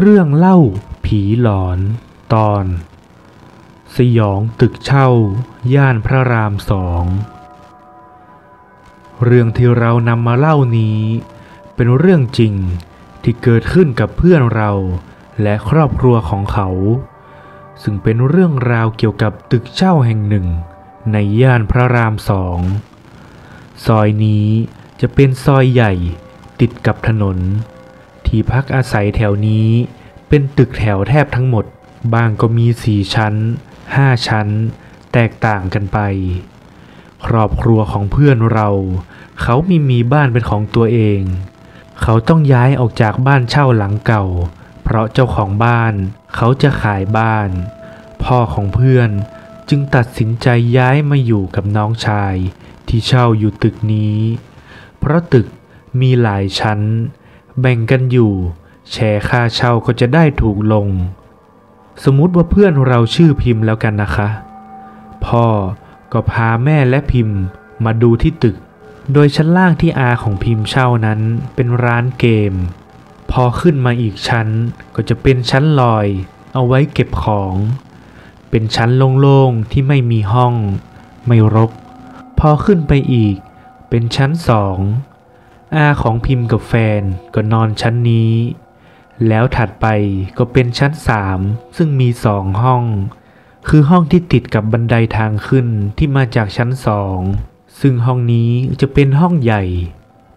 เรื่องเล่าผีหลอนตอน สยองตึกเช่า ย่านพระรามสอง เรื่องที่เรานำมาเล่านี้ เป็นเรื่องจริงที่เกิดขึ้นกับเพื่อนเราและครอบครัวของเขา ซึ่งเป็นเรื่องราวเกี่ยวกับตึกเช่าแห่งหนึ่ง ในย่านพระรามสองซอยนี้จะเป็นซอยใหญ่ติดกับถนน ที่พักอาศัยแถวนี้เป็นตึกแถวแทบทั้งหมด บางก็มีสี่ชั้นห้าชั้น แตกต่างกันไป ครอบครัวของเพื่อนเรา เขามีมีบ้านเป็นของตัวเอง เขาต้องย้ายออกจากบ้านเช่าหลังเก่า เพราะเจ้าของบ้าน เขาจะขายบ้าน พ่อของเพื่อนจึงตัดสินใจย้ายมาอยู่กับน้องชายที่เช่าอยู่ตึกนี้ เพราะตึกมีหลายชั้น แบ่งกันอยู่ แชร์ค่าเช่าก็จะได้ถูกลง สมมุติว่าเพื่อนเราชื่อพิมพ์แล้วกันนะคะ พ่อก็พาแม่และพิมพ์มาดูที่ตึก โดยชั้นล่างที่อาของพิมพ์เช่านั้นเป็นร้านเกม พอขึ้นมาอีกชั้นก็จะเป็นชั้นลอย เอาไว้เก็บของ เป็นชั้นโล่งๆที่ไม่มีห้อง ไม่รก พอขึ้นไปอีก เป็นชั้นสอง อาของพิมพ์กับแฟนก็นอนชั้นนี้ แล้วถัดไปก็เป็นชั้นสามซึ่งมีสองห้อง คือห้องที่ติดกับบันไดทางขึ้นที่มาจากชั้นสองซึ่งห้องนี้จะเป็นห้องใหญ่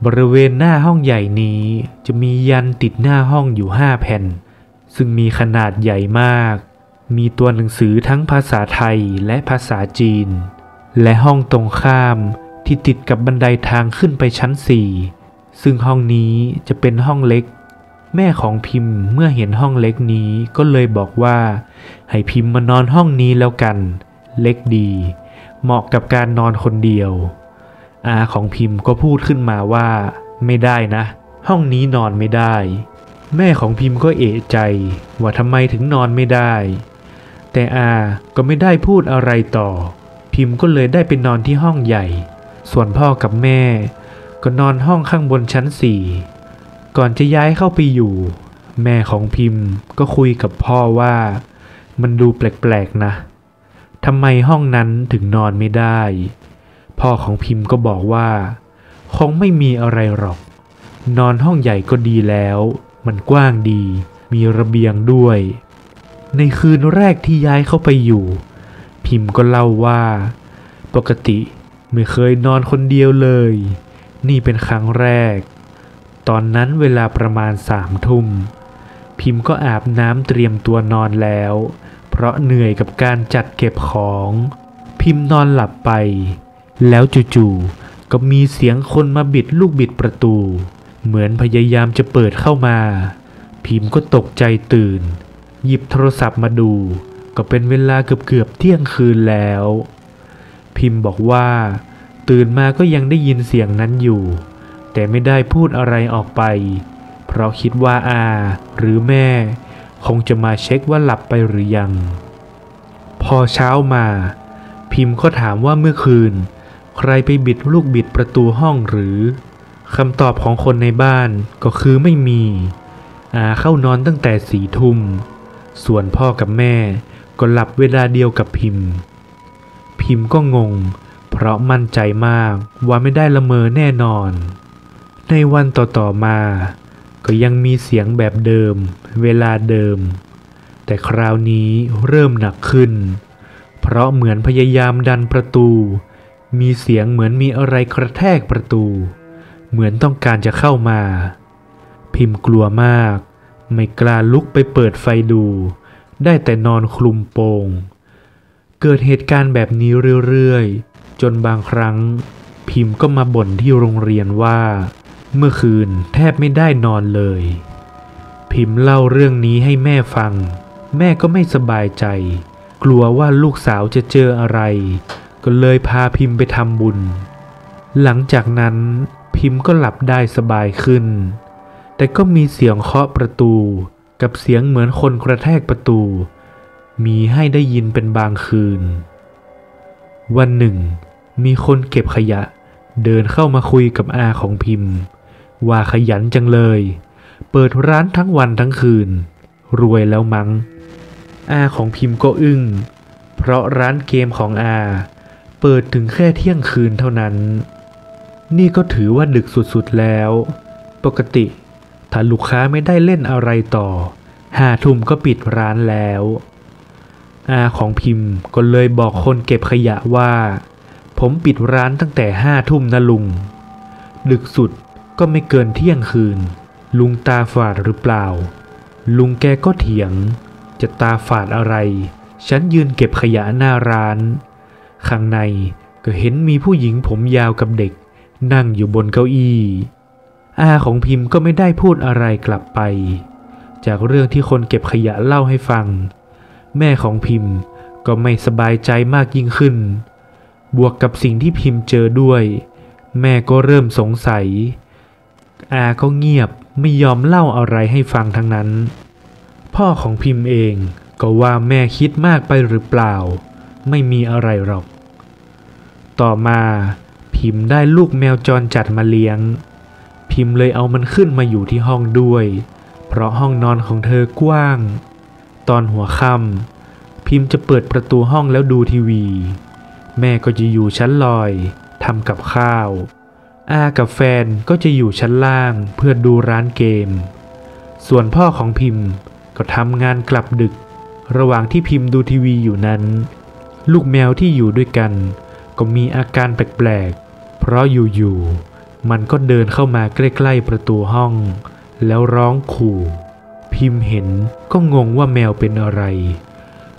บริเวณหน้าห้องใหญ่นี้จะมียันติดหน้าห้องอยู่ห้าแผ่น ซึ่งมีขนาดใหญ่มาก มีตัวหนังสือทั้งภาษาไทยและภาษาจีน และห้องตรงข้ามที่ติดกับบันไดทางขึ้นไปชั้นสี่ ซึ่งห้องนี้จะเป็นห้องเล็ก แม่ของพิมพ์เมื่อเห็นห้องเล็กนี้ก็เลยบอกว่า ให้พิมพ์มานอนห้องนี้แล้วกัน เล็กดี เหมาะกับการนอนคนเดียว อาของพิมพ์ก็พูดขึ้นมาว่า ไม่ได้นะ ห้องนี้นอนไม่ได้ แม่ของพิมพ์ก็เอะใจ ว่าทำไมถึงนอนไม่ได้ แต่อาก็ไม่ได้พูดอะไรต่อ พิมพ์ก็เลยได้ไปนอนที่ห้องใหญ่ ส่วนพ่อกับแม่ ก็นอนห้องข้างบนชั้นสี่ก่อนจะย้ายเข้าไปอยู่ แม่ของพิมพ์ก็คุยกับพ่อว่า มันดูแปลกๆนะทำไมห้องนั้นถึงนอนไม่ได้ พ่อของพิมพ์ก็บอกว่า คงไม่มีอะไรหรอก นอนห้องใหญ่ก็ดีแล้ว มันกว้างดี มีระเบียงด้วย ในคืนแรกที่ย้ายเข้าไปอยู่ พิมพ์ก็เล่าว่า ปกติไม่เคยนอนคนเดียวเลย นี่เป็นครั้งแรก ตอนนั้นเวลาประมาณสามทุ่ม พิมพ์ก็อาบน้ำเตรียมตัวนอนแล้ว เพราะเหนื่อยกับการจัดเก็บของ พิมพ์นอนหลับไป แล้วจู่ๆก็มีเสียงคนมาบิดลูกบิดประตู เหมือนพยายามจะเปิดเข้ามา พิมพ์ก็ตกใจตื่น หยิบโทรศัพท์มาดู ก็เป็นเวลาเกือบๆเที่ยงคืนแล้ว พิมพ์บอกว่า ตื่นมาก็ยังได้ยินเสียงนั้นอยู่ แต่ไม่ได้พูดอะไรออกไป เพราะคิดว่าอาหรือแม่ คงจะมาเช็คว่าหลับไปหรือยัง พอเช้ามา พิมพ์ก็ถามว่าเมื่อคืน ใครไปบิดลูกบิดประตูห้องหรือคำตอบของคนในบ้านก็คือไม่มีอาเข้านอนตั้งแต่สี่ทุ่ม ส่วนพ่อกับแม่ก็หลับเวลาเดียวกับพิมพ์ พิมพ์ก็งง เพราะมั่นใจมากว่าไม่ได้ละเมอแน่นอน ในวันต่อๆมา ก็ยังมีเสียงแบบเดิม เวลาเดิม แต่คราวนี้เริ่มหนักขึ้น เพราะเหมือนพยายามดันประตู มีเสียงเหมือนมีอะไรกระแทกประตู เหมือนต้องการจะเข้ามา พิมพ์กลัวมาก ไม่กล้าลุกไปเปิดไฟดู ได้แต่นอนคลุมโปงเกิดเหตุการณ์แบบนี้เรื่อยๆ จนบางครั้ง พิมพ์ก็มาบ่นที่โรงเรียนว่า เมื่อคืนแทบไม่ได้นอนเลย พิมพ์เล่าเรื่องนี้ให้แม่ฟัง แม่ก็ไม่สบายใจ กลัวว่าลูกสาวจะเจออะไร ก็เลยพาพิมพ์ไปทำบุญ หลังจากนั้นพิมพ์ก็หลับได้สบายขึ้น แต่ก็มีเสียงเคาะประตู กับเสียงเหมือนคนกระแทกประตู มีให้ได้ยินเป็นบางคืน วันหนึ่ง มีคนเก็บขยะ เดินเข้ามาคุยกับอาของพิมพ์ ว่าขยันจังเลย เปิดร้านทั้งวันทั้งคืน รวยแล้วมัง้ง อาของพิมพ์ก็อึ้ง เพราะร้านเกมของอา เปิดถึงแค่เที่ยงคืนเท่านั้น นี่ก็ถือว่าดึกสุดๆแล้ว ปกติถ้าลูกค้าไม่ได้เล่นอะไรต่อห้าทุ่มก็ปิดร้านแล้ว อาของพิมพ์ก็เลยบอกคนเก็บขยะว่า ผมปิดร้านตั้งแต่ห้าทุ่มนะลุง ดึกสุดก็ไม่เกินเที่ยงคืน ลุงตาฝาดหรือเปล่า ลุงแกก็เถียง จะตาฝาดอะไร ฉันยืนเก็บขยะหน้าร้าน ข้างในก็เห็นมีผู้หญิงผมยาวกับเด็ก นั่งอยู่บนเก้าอี้อาของพิมพ์ก็ไม่ได้พูดอะไรกลับไป จากเรื่องที่คนเก็บขยะเล่าให้ฟัง แม่ของพิมพ์ก็ไม่สบายใจมากยิ่งขึ้น บวกกับสิ่งที่พิมพ์เจอด้วย แม่ก็เริ่มสงสัย อาก็เงียบไม่ยอมเล่าอะไรให้ฟังทั้งนั้น พ่อของพิมพ์เองก็ว่าแม่คิดมากไปหรือเปล่า ไม่มีอะไรหรอก ต่อมาพิมพ์ได้ลูกแมวจรจัดมาเลี้ยง พิมพ์เลยเอามันขึ้นมาอยู่ที่ห้องด้วย เพราะห้องนอนของเธอกว้าง ตอนหัวค่ำพิมพ์จะเปิดประตูห้องแล้วดูทีวี แม่ก็จะอยู่ชั้นลอยทำกับข้าว อากับแฟนก็จะอยู่ชั้นล่างเพื่อดูร้านเกม ส่วนพ่อของพิมพ์ก็ทำงานกลับดึก ระหว่างที่พิมพ์ดูทีวีอยู่นั้น ลูกแมวที่อยู่ด้วยกัน ก็มีอาการแปลกๆ เพราะอยู่ๆมันก็เดินเข้ามาใกล้ๆประตูห้อง แล้วร้องขู่ พิมพ์เห็นก็งงว่าแมวเป็นอะไร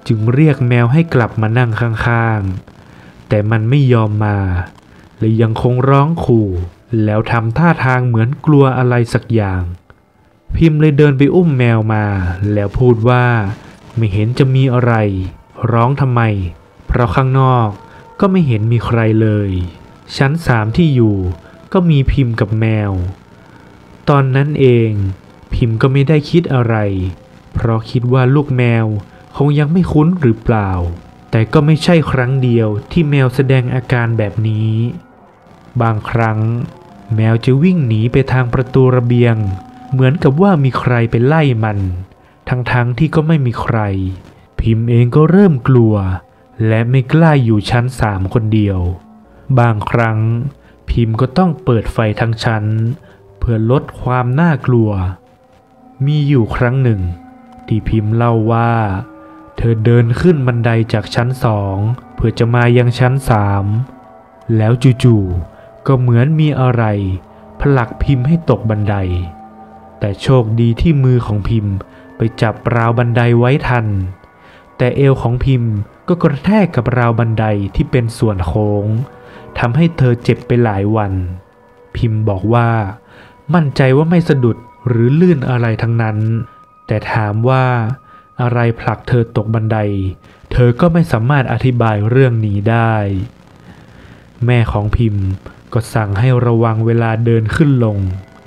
จึงเรียกแมวให้กลับมานั่งข้างๆ แต่มันไม่ยอมมาเลยยังคงร้องขู่ แล้วทำท่าทางเหมือนกลัวอะไรสักอย่าง พิมพ์เลยเดินไปอุ้มแมวมา แล้วพูดว่า ไม่เห็นจะมีอะไร ร้องทำไม เพราะข้างนอกก็ไม่เห็นมีใครเลย ชั้นสามที่อยู่ก็มีพิมพ์กับแมว ตอนนั้นเองพิมพ์ก็ไม่ได้คิดอะไร เพราะคิดว่าลูกแมวคงยังไม่คุ้นหรือเปล่า แต่ก็ไม่ใช่ครั้งเดียวที่แมวแสดงอาการแบบนี้ บางครั้ง แมวจะวิ่งหนีไปทางประตูระเบียง เหมือนกับว่ามีใครไปไล่มัน ทั้งๆทที่ก็ไม่มีใคร พิมพ์เองก็เริ่มกลัว และไม่กล้าอยู่ชั้นสามคนเดียว บางครั้ง พิมพ์ก็ต้องเปิดไฟทั้งชั้น เพื่อลดความน่ากลัว มีอยู่ครั้งหนึ่ง ที่พิมพ์เล่าว่า เธอเดินขึ้นบันไดจากชั้นสองเพื่อจะมายังชั้นสามแล้วจู่ๆก็เหมือนมีอะไร ผลักพิมพ์ให้ตกบันได แต่โชคดีที่มือของพิมพ์ไปจับราวบันไดไว้ทัน แต่เอวของพิมพ์ก็กระแทกกับราวบันไดที่เป็นส่วนโค้งทำให้เธอเจ็บไปหลายวัน พิมพ์บอกว่า มั่นใจว่าไม่สะดุดหรือลื่นอะไรทั้งนั้น แต่ถามว่า อะไรผลักเธอตกบันได เธอก็ไม่สามารถอธิบายเรื่องนี้ได้ แม่ของพิมพ์ก็สั่งให้ระวังเวลาเดินขึ้นลง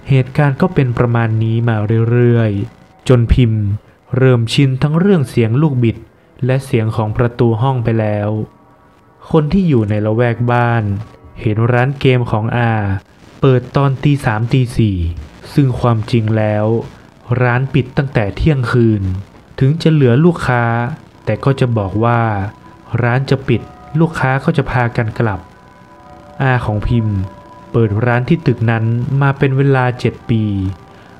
เหตุการณ์ก็เป็นประมาณนี้มาเรื่อยๆ จนพิมพ์ เริ่มชินทั้งเรื่องเสียงลูกบิด และเสียงของประตูห้องไปแล้ว คนที่อยู่ในละแวกบ้าน เห็นร้านเกมของอาเปิดตอนตีสามตีสี่ซึ่งความจริงแล้ว ร้านปิดตั้งแต่เที่ยงคืน ถึงจะเหลือลูกค้า แต่ก็จะบอกว่า ร้านจะปิดลูกค้าก็จะพากันกลับ อาของพิมพ์ เปิดร้านที่ตึกนั้นมาเป็นเวลาเจ็ดปี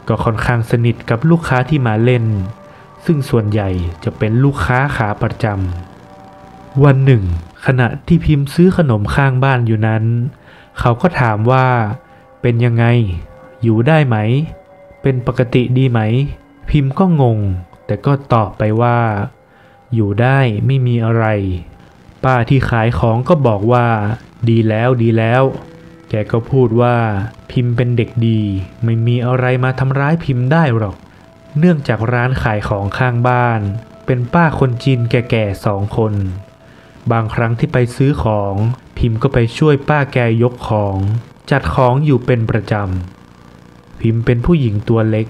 ก็ค่อนข้างสนิทกับลูกค้าที่มาเล่น ซึ่งส่วนใหญ่จะเป็นลูกค้าขาประจำวันหนึ่ง ขณะที่พิมพ์ซื้อขนมข้างบ้านอยู่นั้น เขาก็ถามว่า เป็นยังไง อยู่ได้ไหม เป็นปกติดีไหม พิมพ์ก็งง แต่ก็ตอบไปว่า อยู่ได้ไม่มีอะไร ป้าที่ขายของก็บอกว่า ดีแล้วดีแล้ว แกก็พูดว่า พิมพ์เป็นเด็กดี ไม่มีอะไรมาทำร้ายพิมพ์ได้หรอก เนื่องจากร้านขายของข้างบ้าน เป็นป้าคนจีนแก่ๆสองคน บางครั้งที่ไปซื้อของ พิมพ์ก็ไปช่วยป้าแกยกของ จัดของอยู่เป็นประจำพิมพ์เป็นผู้หญิงตัวเล็ก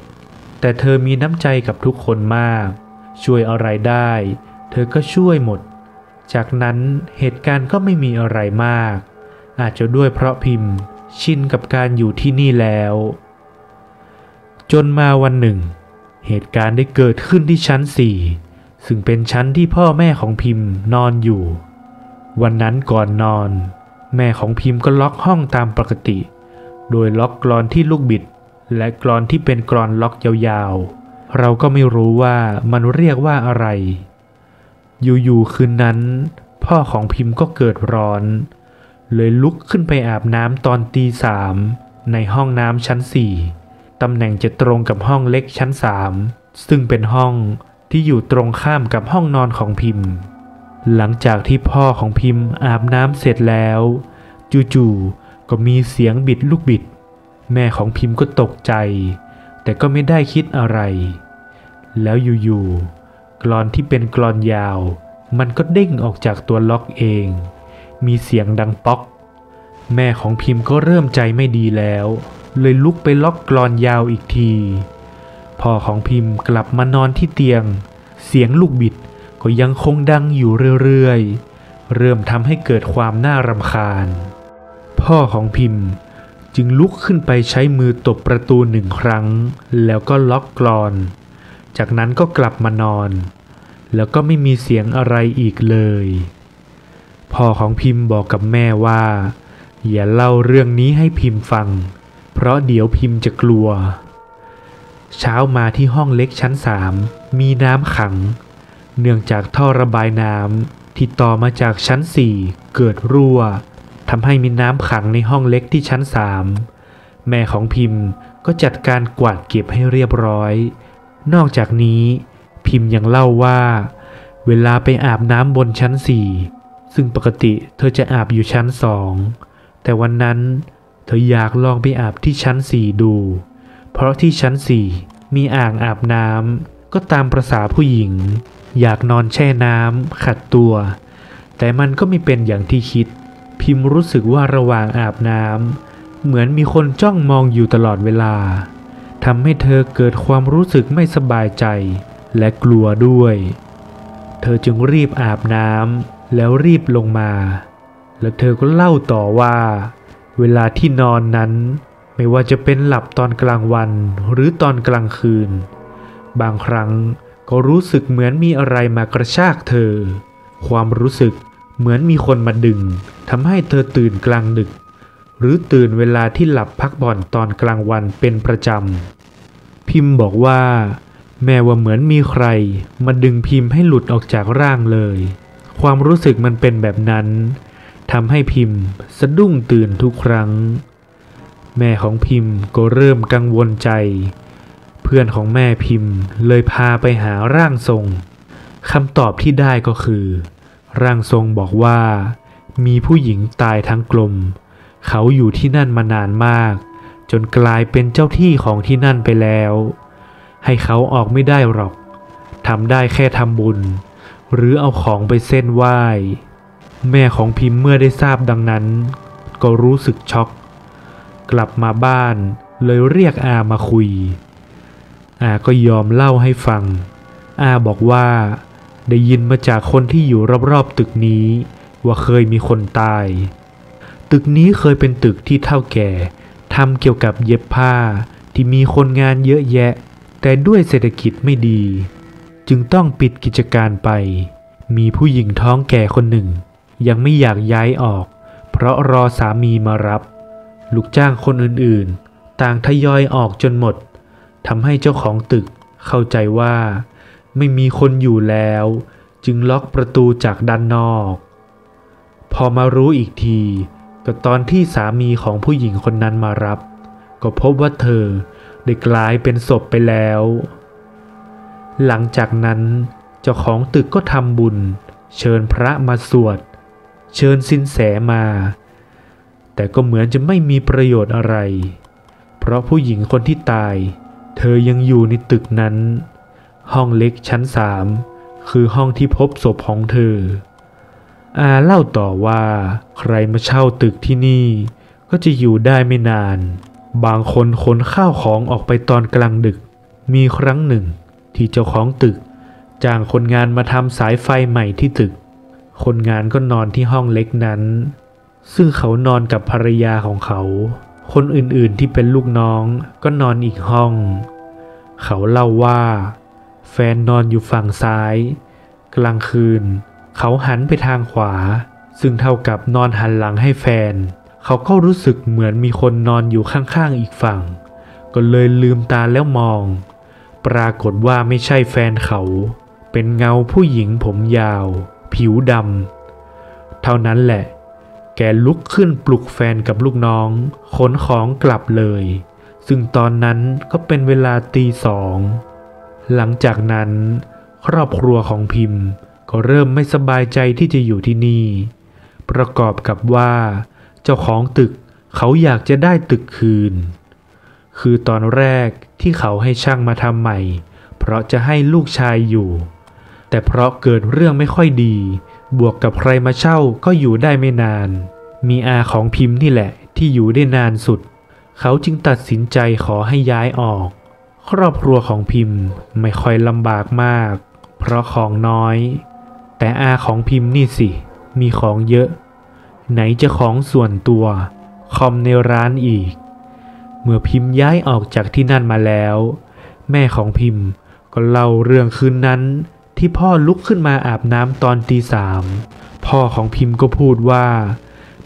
แต่เธอมีน้ำใจกับทุกคนมาก ช่วยอะไรได้ เธอก็ช่วยหมด จากนั้นเหตุการณ์ก็ไม่มีอะไรมาก อาจจะด้วยเพราะพิมพ์ชินกับการอยู่ที่นี่แล้ว จนมาวันหนึ่ง เหตุการณ์ได้เกิดขึ้นที่ชั้นสี่ซึ่งเป็นชั้นที่พ่อแม่ของพิมพ์นอนอยู่ วันนั้นก่อนนอน แม่ของพิมพ์ก็ล็อกห้องตามปกติ โดยล็อกกรอนที่ลูกบิด และกรอนที่เป็นกรอนล็อกยาวๆ เราก็ไม่รู้ว่ามันเรียกว่าอะไร อยู่ๆคืนนั้น พ่อของพิมพ์ก็เกิดร้อน เลยลุกขึ้นไปอาบน้ำตอนตีสามในห้องน้ำชั้นสี่ตำแหน่งจะตรงกับห้องเล็กชั้นสามซึ่งเป็นห้องที่อยู่ตรงข้ามกับห้องนอนของพิมพ์ หลังจากที่พ่อของพิมพ์อาบน้ำเสร็จแล้ว จู่ๆก็มีเสียงบิดลูกบิด แม่ของพิมพ์ก็ตกใจ แต่ก็ไม่ได้คิดอะไร แล้วอยู่ๆกรอนที่เป็นกรอนยาว มันก็เด้งออกจากตัวล็อกเอง มีเสียงดังป๊อก แม่ของพิมพ์ก็เริ่มใจไม่ดีแล้ว เลยลุกไปล็อกกรอนยาวอีกทีพ่อของพิมพ์กลับมานอนที่เตียง เสียงลูกบิดก็ยังคงดังอยู่เรื่อยๆ เริ่มทำให้เกิดความน่ารำคาญ พ่อของพิมพ์ จึงลุกขึ้นไปใช้มือตบประตูหนึ่งครั้ง แล้วก็ล็อกกรอน จากนั้นก็กลับมานอน แล้วก็ไม่มีเสียงอะไรอีกเลยพ่อของพิมพ์บอกกับแม่ว่า อย่าเล่าเรื่องนี้ให้พิมพ์ฟัง เพราะเดี๋ยวพิมพ์จะกลัว เช้ามาที่ห้องเล็กชั้นสามมีน้ำขัง เนื่องจากท่อระบายน้ำที่ต่อมาจากชั้นสี่เกิดรั่ว ทำให้มีน้ำขังในห้องเล็กที่ชั้นสามแม่ของพิมพ์ก็จัดการกวาดเก็บให้เรียบร้อย นอกจากนี้พิมพ์ยังเล่าว่า เวลาไปอาบน้ำบนชั้นสี่ซึ่งปกติเธอจะอาบอยู่ชั้นสองแต่วันนั้นเธออยากลองไปอาบที่ชั้นสี่ดู เพราะที่ชั้นสี่มีอ่างอาบน้ำก็ตามประษาผู้หญิง อยากนอนแช่น้ำขัดตัว แต่มันก็ไม่เป็นอย่างที่คิด พิมพ์รู้สึกว่าระหว่างอาบน้ำเหมือนมีคนจ้องมองอยู่ตลอดเวลาทำให้เธอเกิดความรู้สึกไม่สบายใจ และกลัวด้วย เธอจึงรีบอาบน้ำแล้วรีบลงมา แล้วเธอก็เล่าต่อว่า เวลาที่นอนนั้น ไม่ว่าจะเป็นหลับตอนกลางวันหรือตอนกลางคืน บางครั้งก็รู้สึกเหมือนมีอะไรมากระชากเธอ ความรู้สึก เหมือนมีคนมาดึงทำให้เธอตื่นกลางดึก หรือตื่นเวลาที่หลับพักผ่อนตอนกลางวันเป็นประจำ พิมพ์บอกว่า แม้ว่าเหมือนมีใคร มาดึงพิมพ์ให้หลุดออกจากร่างเลย ความรู้สึกมันเป็นแบบนั้นทำให้พิมพ์สะดุ้งตื่นทุกครั้ง แม่ของพิมพ์ก็เริ่มกังวลใจ เพื่อนของแม่พิมพ์เลยพาไปหาร่างทรงคำตอบที่ได้ก็คือ ร่างทรงบอกว่า มีผู้หญิงตายทั้งกลม เขาอยู่ที่นั่นมานานมาก จนกลายเป็นเจ้าที่ของที่นั่นไปแล้ว ให้เขาออกไม่ได้หรอกทำได้แค่ทำบุญ หรือเอาของไปเส้นไหว้ แม่ของพิมพ์เมื่อได้ทราบดังนั้น ก็รู้สึกช็อก กลับมาบ้านเลยเรียกอามาคุย อาก็ยอมเล่าให้ฟัง อาบอกว่า ได้ยินมาจากคนที่อยู่รอบๆตึกนี้ ว่าเคยมีคนตาย ตึกนี้เคยเป็นตึกที่เท่าแก่ทำเกี่ยวกับเย็บผ้าที่มีคนงานเยอะแยะ แต่ด้วยเศรษฐกิจไม่ดี จึงต้องปิดกิจการไป มีผู้หญิงท้องแก่คนหนึ่ง ยังไม่อยากย้ายออก เพราะรอสามีมารับ ลูกจ้างคนอื่นๆ ต่างทยอยออกจนหมดทำให้เจ้าของตึกเข้าใจว่า ไม่มีคนอยู่แล้ว จึงล็อกประตูจากด้านนอก พอมารู้อีกทีก็ตอนที่สามีของผู้หญิงคนนั้นมารับ ก็พบว่าเธอได้กลายเป็นศพไปแล้ว หลังจากนั้นเจ้าของตึกก็ทำบุญ เชิญพระมาสวด เชิญสินแสมา แต่ก็เหมือนจะไม่มีประโยชน์อะไร เพราะผู้หญิงคนที่ตาย เธอยังอยู่ในตึกนั้น ห้องเล็กชั้นสามคือห้องที่พบศพของเธอ อาเล่าต่อว่าใครมาเช่าตึกที่นี่ ก็จะอยู่ได้ไม่นาน บางคนขนข้าวของออกไปตอนกลางดึก มีครั้งหนึ่ง ที่เจ้าของตึกจ้างคนงานมาทำสายไฟใหม่ที่ตึก คนงานก็นอนที่ห้องเล็กนั้น ซึ่งเขานอนกับภรรยาของเขา คนอื่นๆที่เป็นลูกน้องก็นอนอีกห้อง เขาเล่าว่า แฟนนอนอยู่ฝั่งซ้าย กลางคืน เขาหันไปทางขวา ซึ่งเท่ากับนอนหันหลังให้แฟน เขาก็รู้สึกเหมือนมีคนนอนอยู่ข้างๆอีกฝั่ง ก็เลยลืมตาแล้วมอง ปรากฏว่าไม่ใช่แฟนเขา เป็นเงาผู้หญิงผมยาว ผิวดำเท่านั้นแหละ แกลุกขึ้นปลุกแฟนกับลูกน้องขนของกลับเลย ซึ่งตอนนั้นก็เป็นเวลาตีสอง หลังจากนั้น ครอบครัวของพิมพ์ก็เริ่มไม่สบายใจที่จะอยู่ที่นี่ ประกอบกับว่า เจ้าของตึกเขาอยากจะได้ตึกคืน คือตอนแรกที่เขาให้ช่างมาทำใหม่ เพราะจะให้ลูกชายอยู่ แต่เพราะเกิดเรื่องไม่ค่อยดี บวกกับใครมาเช่าก็อยู่ได้ไม่นาน มีอาของพิมพ์นี่แหละที่อยู่ได้นานสุด เขาจึงตัดสินใจขอให้ย้ายออก ครอบครัวของพิมพ์ไม่ค่อยลำบากมาก เพราะของน้อย แต่อาของพิมพ์นี่สิมีของเยอะ ไหนจะของส่วนตัว คอมในร้านอีก เมื่อพิมพ์ย้ายออกจากที่นั่นมาแล้ว แม่ของพิมพ์ก็เล่าเรื่องคืนนั้นที่พ่อลุกขึ้นมาอาบน้ำตอนตีสามพ่อของพิมพ์ก็พูดว่า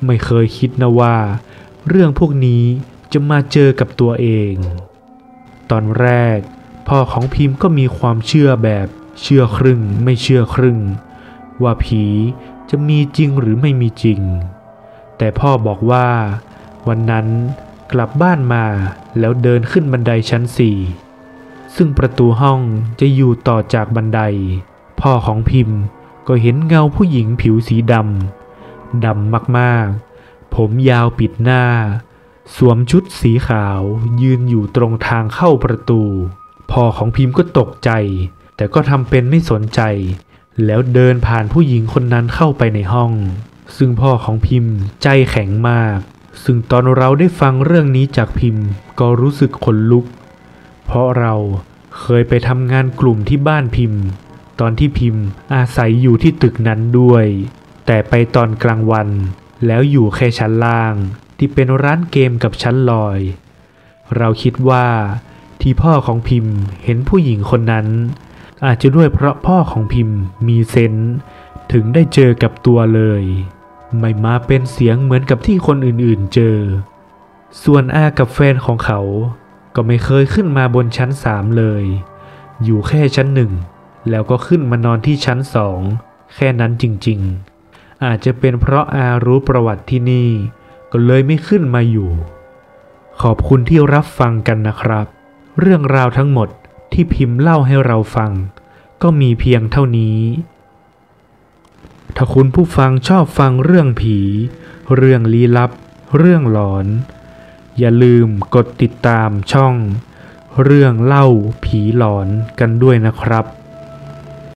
ไม่เคยคิดนะว่า เรื่องพวกนี้จะมาเจอกับตัวเอง ตอนแรก พ่อของพิมพ์ก็มีความเชื่อแบบเชื่อครึ่งไม่เชื่อครึ่ง ว่าผีจะมีจริงหรือไม่มีจริง แต่พ่อบอกว่า วันนั้นกลับบ้านมาแล้วเดินขึ้นบันไดชั้นสี่ซึ่งประตูห้องจะอยู่ต่อจากบันได พ่อของพิมพ์ก็เห็นเงาผู้หญิงผิวสีดำดำมากๆ ผมยาวปิดหน้า สวมชุดสีขาวยืนอยู่ตรงทางเข้าประตู พ่อของพิมพ์ก็ตกใจ แต่ก็ทำเป็นไม่สนใจ แล้วเดินผ่านผู้หญิงคนนั้นเข้าไปในห้อง ซึ่งพ่อของพิมพ์ใจแข็งมาก ซึ่งตอนเราได้ฟังเรื่องนี้จากพิมพ์ก็รู้สึกขนลุก เพราะเราเคยไปทำงานกลุ่มที่บ้านพิมพ์ ตอนที่พิมพ์อาศัยอยู่ที่ตึกนั้นด้วย แต่ไปตอนกลางวัน แล้วอยู่แค่ชั้นล่าง ที่เป็นร้านเกมกับชั้นลอย เราคิดว่าที่พ่อของพิมพ์เห็นผู้หญิงคนนั้น อาจจะด้วยเพราะพ่อของพิมพ์มีเซนถึงได้เจอกับตัวเลย ไม่มาเป็นเสียงเหมือนกับที่คนอื่นๆเจอ ส่วนอากับแฟนของเขา ก็ไม่เคยขึ้นมาบนชั้นสามเลย อยู่แค่ชั้นหนึ่งแล้วก็ขึ้นมานอนที่ชั้นสองแค่นั้นจริงๆ อาจจะเป็นเพราะอารู้ประวัติที่นี่ ก็เลยไม่ขึ้นมาอยู่ ขอบคุณที่รับฟังกันนะครับ เรื่องราวทั้งหมดที่พิมพ์เล่าให้เราฟัง ก็มีเพียงเท่านี้ ถ้าคุณผู้ฟังชอบฟังเรื่องผี เรื่องลี้ลับ เรื่องหลอน อย่าลืมกดติดตามช่อง เรื่องเล่าผีหลอนกันด้วยนะครับ